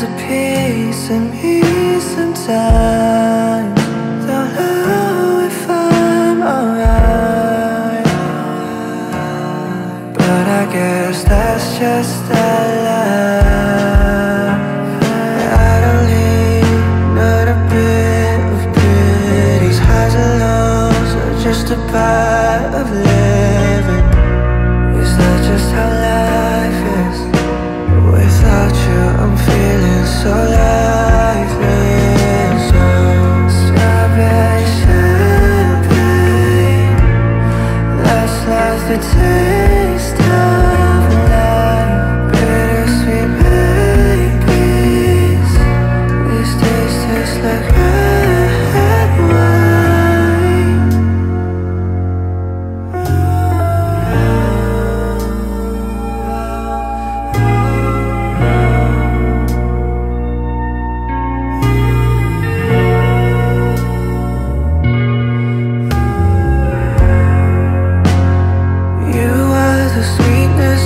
There's a peace in me sometimes Don't know if I'm alright But I guess that's just that life just a part of living. Is that just how life? take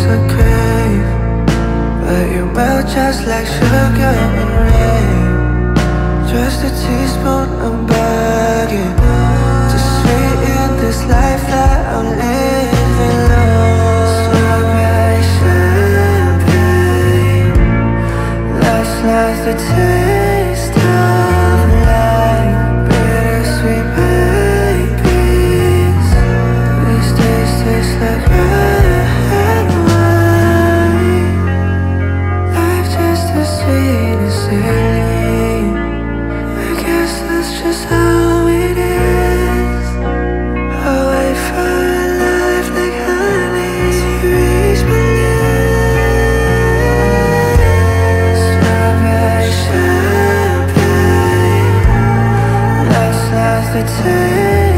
I crave But you melt just like sugar and rain Just a teaspoon, I'm bugging To sweeten this life that I'm living on Strawberry champagne Last night's the taste of. pretend